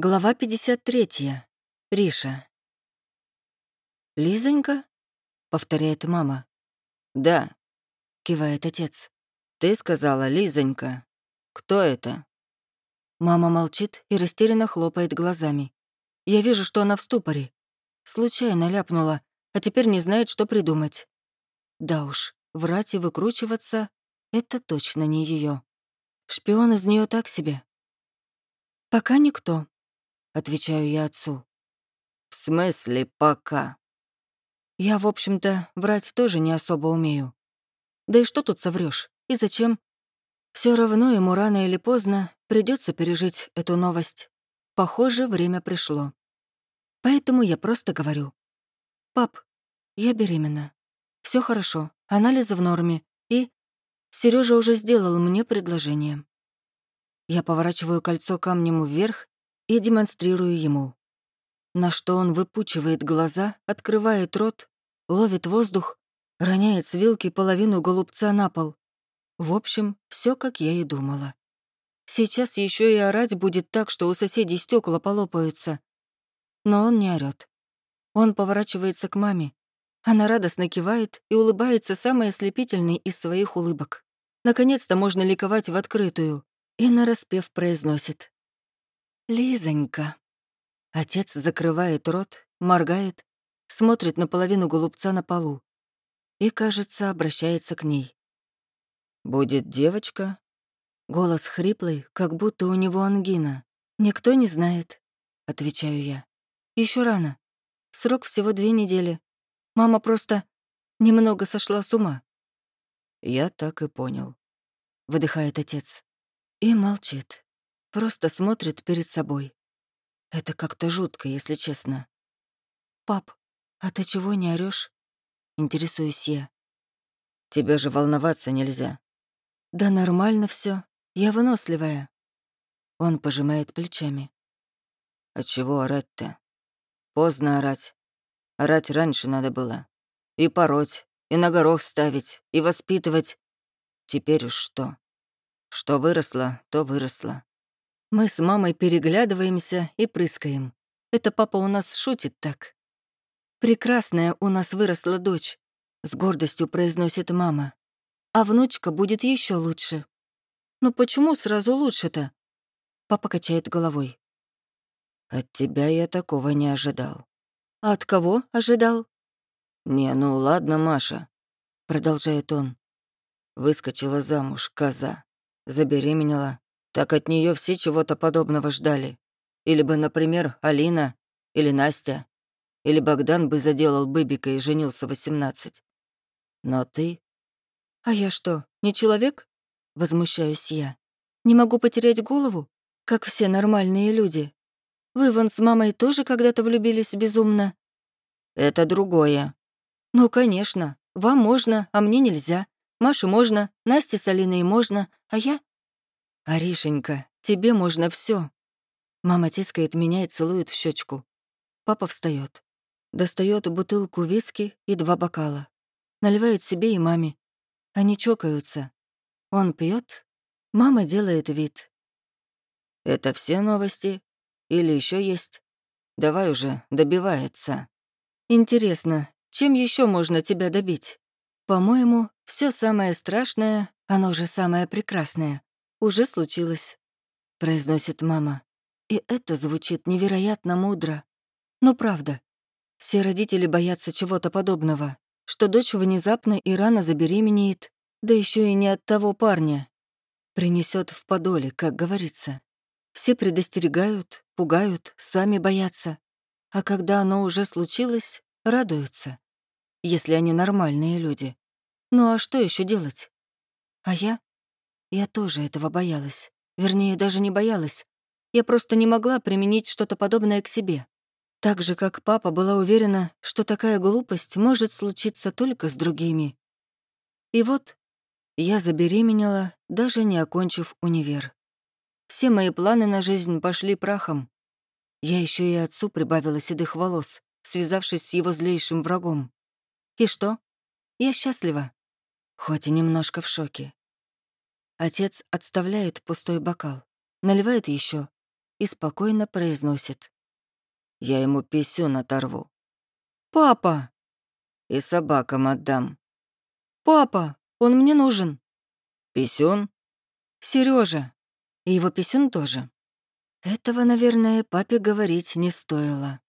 Глава 53. Риша. «Лизонька?» — повторяет мама. «Да», — кивает отец. «ты сказала, Лизонька. Кто это?» Мама молчит и растерянно хлопает глазами. Я вижу, что она в ступоре. Случайно ляпнула, а теперь не знает, что придумать. Да уж, врать и выкручиваться — это точно не ее. Шпион из нее так себе. «Пока никто», отвечаю я отцу. «В смысле пока?» Я, в общем-то, врать тоже не особо умею. Да и что тут соврёшь? И зачем? Все равно ему рано или поздно придется пережить эту новость. Похоже, время пришло. Поэтому я просто говорю. «Пап, я беременна. Все хорошо, анализы в норме, и...» Сережа уже сделал мне предложение. Я поворачиваю кольцо камнем вверх и демонстрирую ему. На что он выпучивает глаза, открывает рот, ловит воздух, роняет с вилки половину голубца на пол. В общем, все как я и думала. Сейчас еще и орать будет так, что у соседей стекла полопаются. Но он не орёт. Он поворачивается к маме. Она радостно кивает и улыбается самой ослепительной из своих улыбок. Наконец-то можно ликовать в открытую. И нараспев произносит. «Лизонька». Отец закрывает рот, моргает, смотрит на половину голубца на полу и, кажется, обращается к ней. «Будет девочка?» Голос хриплый, как будто у него ангина. «Никто не знает», — отвечаю я. Еще рано. Срок всего две недели. Мама просто немного сошла с ума». «Я так и понял», — выдыхает отец. И молчит. Просто смотрит перед собой. Это как-то жутко, если честно. «Пап, а ты чего не орёшь?» Интересуюсь я. «Тебе же волноваться нельзя». «Да нормально все. Я выносливая». Он пожимает плечами. «А чего орать-то? Поздно орать. Орать раньше надо было. И пороть, и на горох ставить, и воспитывать. Теперь уж что? Что выросло, то выросло. Мы с мамой переглядываемся и прыскаем. Это папа у нас шутит так. «Прекрасная у нас выросла дочь», — с гордостью произносит мама. «А внучка будет еще лучше». «Ну почему сразу лучше-то?» Папа качает головой. «От тебя я такого не ожидал». «А от кого ожидал?» «Не, ну ладно, Маша», — продолжает он. Выскочила замуж, коза, забеременела, так от нее все чего-то подобного ждали. Или бы, например, Алина, или Настя, или Богдан бы заделал быбика и женился в 18. Но ты... «А я что, не человек?» — возмущаюсь я. «Не могу потерять голову, как все нормальные люди. Вы вон с мамой тоже когда-то влюбились безумно?» «Это другое». «Ну, конечно. Вам можно, а мне нельзя. Маше можно, Насте с Алиной можно, а я...» «Аришенька, тебе можно все. Мама тискает меня и целует в щечку. Папа встает, достает бутылку виски и два бокала. Наливает себе и маме. Они чокаются. Он пьет, мама делает вид. «Это все новости? Или еще есть? Давай уже, добивается». «Интересно, чем еще можно тебя добить? По-моему, все самое страшное, оно же самое прекрасное уже случилось», — произносит мама. И это звучит невероятно мудро. Но правда, все родители боятся чего-то подобного, что дочь внезапно и рано забеременеет, да еще и не от того парня. Принесет в подоле, как говорится. Все предостерегают, пугают, сами боятся. А когда оно уже случилось, радуются. Если они нормальные люди. Ну а что еще делать? А я? Я тоже этого боялась. Вернее, даже не боялась. Я просто не могла применить что-то подобное к себе. Так же, как папа была уверена, что такая глупость может случиться только с другими. И вот я забеременела, даже не окончив универ. Все мои планы на жизнь пошли прахом. Я еще и отцу прибавила седых волос, связавшись с его злейшим врагом. И что? Я счастлива. Хоть и немножко в шоке. Отец отставляет пустой бокал, наливает еще, и спокойно произносит. «Я ему писюн оторву. «Папа! И собакам отдам. Папа! Он мне нужен!» Писюн? Сережа. И его писюн тоже. Этого, наверное, папе говорить не стоило.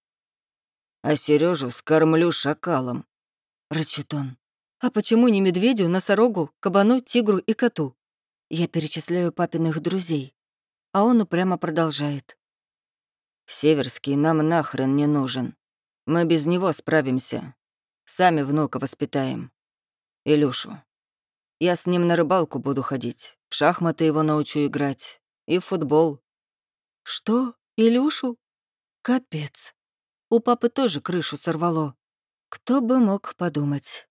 А Сережу скормлю шакалом. Рычит он. А почему не медведю, носорогу, кабану, тигру и коту? Я перечисляю папиных друзей. А он упрямо продолжает. Северский нам нахрен не нужен. Мы без него справимся. Сами внука воспитаем. Илюшу. Я с ним на рыбалку буду ходить, в шахматы его научу играть и в футбол. Что? Илюшу? Капец. У папы тоже крышу сорвало. Кто бы мог подумать.